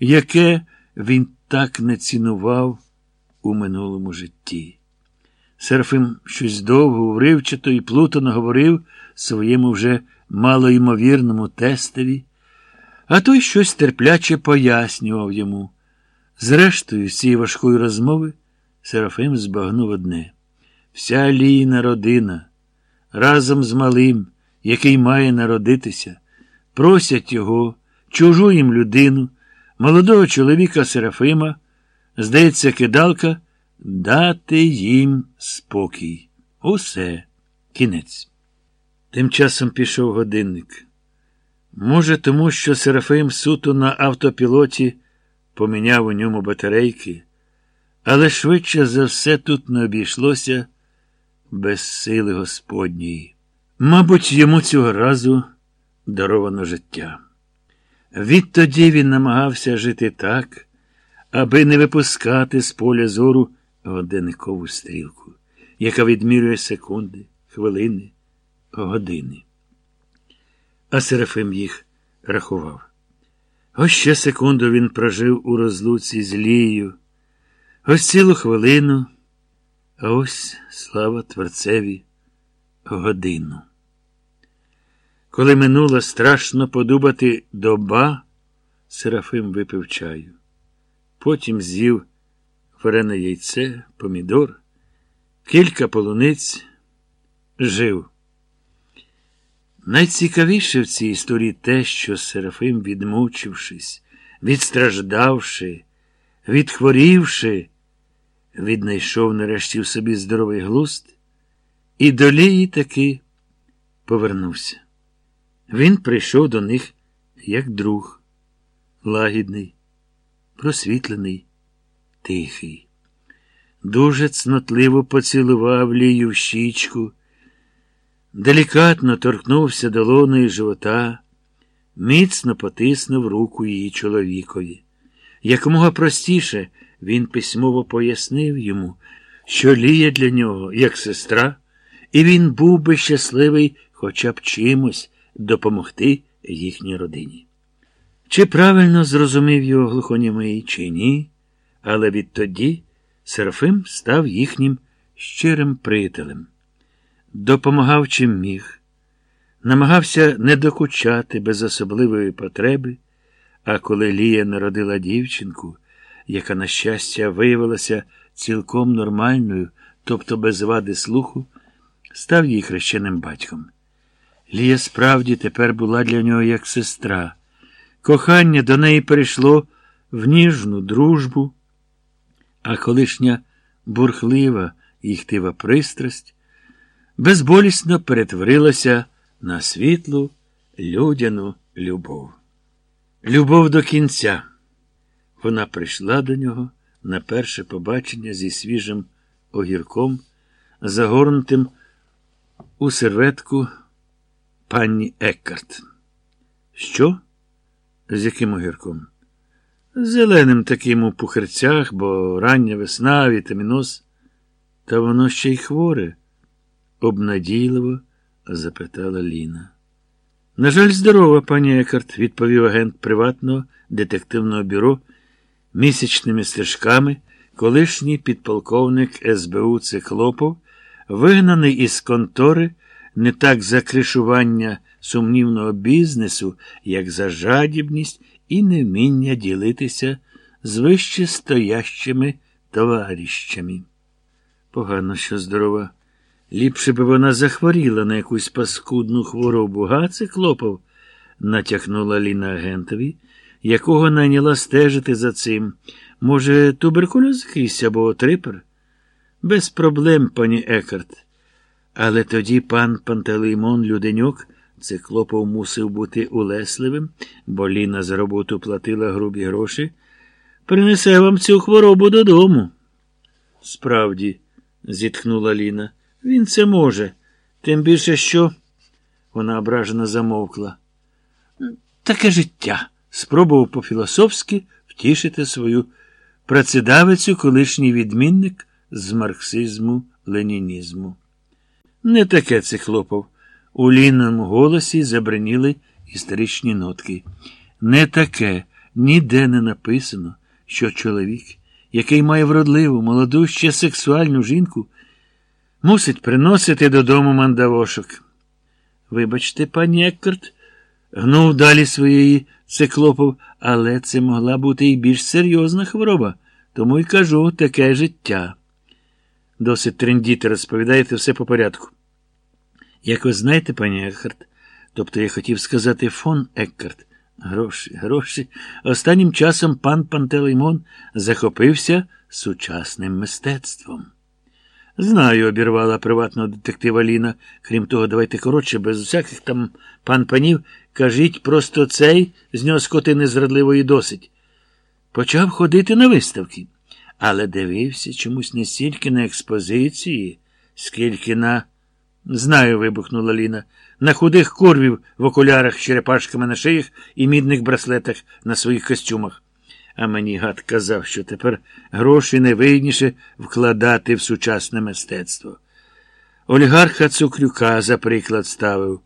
яке він так не цінував у минулому житті. Серафим щось довго, уривчато і плутано говорив своєму вже малоймовірному тестові, а той щось терпляче пояснював йому. Зрештою, з цієї важкої розмови Серафим збагнув одне. Вся лійна родина разом з малим, який має народитися, просять його, чужу їм людину, молодого чоловіка Серафима, здається, кидалка, дати їм спокій. Усе, кінець. Тим часом пішов годинник. Може, тому що Серафим суто на автопілоті поміняв у ньому батарейки, але швидше за все тут не обійшлося без сили Господньої. Мабуть, йому цього разу даровано життя. Відтоді він намагався жити так, аби не випускати з поля зору годинникову стрілку, яка відмірює секунди, хвилини, години. А Серафим їх рахував. Ось ще секунду він прожив у розлуці з Лією, ось цілу хвилину, а ось слава Творцеві годину. Коли минула страшно подубати доба, Серафим випив чаю. Потім з'їв варене яйце, помідор, кілька полуниць, жив. Найцікавіше в цій історії те, що Серафим, відмучившись, відстраждавши, відхворівши, віднайшов нарешті в собі здоровий глузд, і до Лії таки повернувся. Він прийшов до них як друг, лагідний, просвітлений, тихий. Дуже цнотливо поцілував Лію в щічку, делікатно торкнувся долоною живота, міцно потиснув руку її чоловікові. Якомога простіше він письмово пояснив йому, що Лія для нього, як сестра, і він був би щасливий хоча б чимось допомогти їхній родині. Чи правильно зрозумів його глухонімий, чи ні, але відтоді Серафим став їхнім щирим приятелем, допомагав чим міг, намагався не докучати без особливої потреби, а коли Лія народила дівчинку, яка, на щастя, виявилася цілком нормальною, тобто без вади слуху, став їй хрещеним батьком. Лія справді тепер була для нього як сестра. Кохання до неї перейшло в ніжну дружбу, а колишня бурхлива і хтива пристрасть безболісно перетворилася на світлу, людяну любов. Любов до кінця. Вона прийшла до нього на перше побачення зі свіжим огірком, загорнутим у серветку пані Еккарт. Що? З яким огірком? Зеленим таким у пухерцях, бо рання весна, вітаміноз. Та воно ще й хворе, обнадійливо запитала Ліна. На жаль, здорова, пані Екарт, відповів агент приватного детективного бюро місячними стежками, колишній підполковник СБУ Циклопов, вигнаний із контори не так за кришування сумнівного бізнесу, як за жадібність і невміння ділитися з вище стоящими товаріщами. Погано, що здорова. Ліпше би вона захворіла на якусь паскудну хворобу, га, циклопов, натякнула Ліна агентові, якого найняла стежити за цим. Може, туберкульоз якийсь або трипер? Без проблем, пані Екарт. Але тоді пан Пантелеймон Люденюк циклопов мусив бути улесливим, бо Ліна за роботу платила грубі гроші. Принесе вам цю хворобу додому. Справді, зітхнула Ліна, він це може. Тим більше, що. Вона ображено замовкла. Таке життя. Спробував по-філософськи втішити свою працедавицю колишній відмінник з марксизму ленінізму. Не таке циклопов. У лінному голосі забриніли історичні нотки. Не таке, ніде не написано, що чоловік, який має вродливу, молоду, ще сексуальну жінку, мусить приносити додому мандавошок. Вибачте, пані Еккарт, гнув далі своєї циклопов, але це могла бути і більш серйозна хвороба, тому й кажу таке життя. Досить трендіти, розповідаєте все по порядку. Як ви знаєте, пані Еккарт, тобто я хотів сказати фон Еккарт, гроші, гроші, останнім часом пан Пантелеймон захопився сучасним мистецтвом. Знаю, обірвала приватного детектива Ліна. Крім того, давайте коротше, без всяких там пан панів, кажіть просто цей, з нього скотини зрадливої досить. Почав ходити на виставки, але дивився чомусь не стільки на експозиції, скільки на. Знаю, вибухнула Ліна, на худих курвів в окулярах з черепашками на шиях і мідних браслетах на своїх костюмах. А мені гад казав, що тепер гроші найвигідніше вкладати в сучасне мистецтво. Олігарха Цукрюка, за приклад, ставив.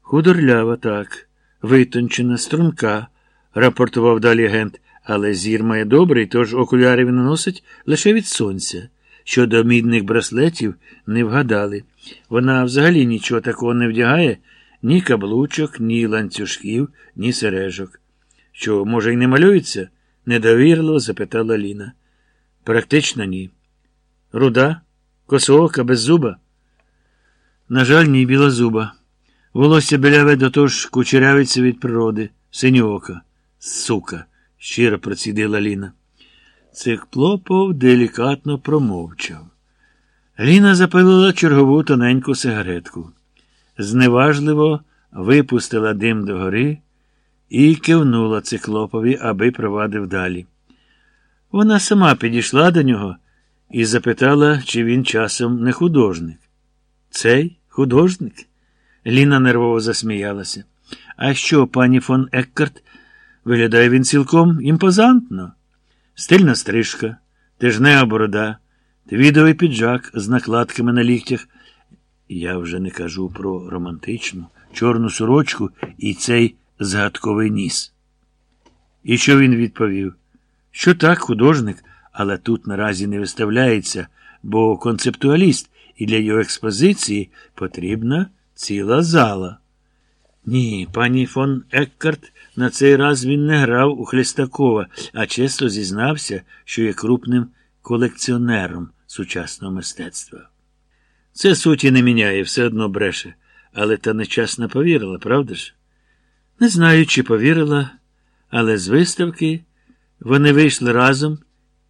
Худорлява, так, витончена, струнка, рапортував далі агент, але зір має добрий, тож окуляри він носить лише від сонця. Щодо мідних браслетів не вгадали. Вона взагалі нічого такого не вдягає, ні каблучок, ні ланцюжків, ні сережок. Що, може, й не малюється? недовірливо запитала Ліна. Практично ні. Руда, косоока, без зуба? На жаль, ні білозуба. Волосся біляве до того ж кучерявиться від природи, синьоока. Сука, щиро процідила Ліна. Циклопов делікатно промовчав. Ліна запалила чергову тоненьку сигаретку. Зневажливо випустила дим догори і кивнула циклопові, аби провадив далі. Вона сама підійшла до нього і запитала, чи він часом не художник. Цей художник? Ліна нервово засміялася. А що, пані фон Еккарт, виглядає він цілком імпозантно? Стильна стрижка, тижнева борода, твідовий піджак з накладками на ліктях. Я вже не кажу про романтичну, чорну сорочку і цей згадковий ніс. І що він відповів? Що так, художник, але тут наразі не виставляється, бо концептуаліст, і для його експозиції потрібна ціла зала. Ні, пані фон Еккарт на цей раз він не грав у Хлістакова, а чесно зізнався, що є крупним колекціонером сучасного мистецтва. Це суті не міняє, все одно бреше, але та нечасно повірила, правда ж? Не знаю, чи повірила, але з виставки вони вийшли разом.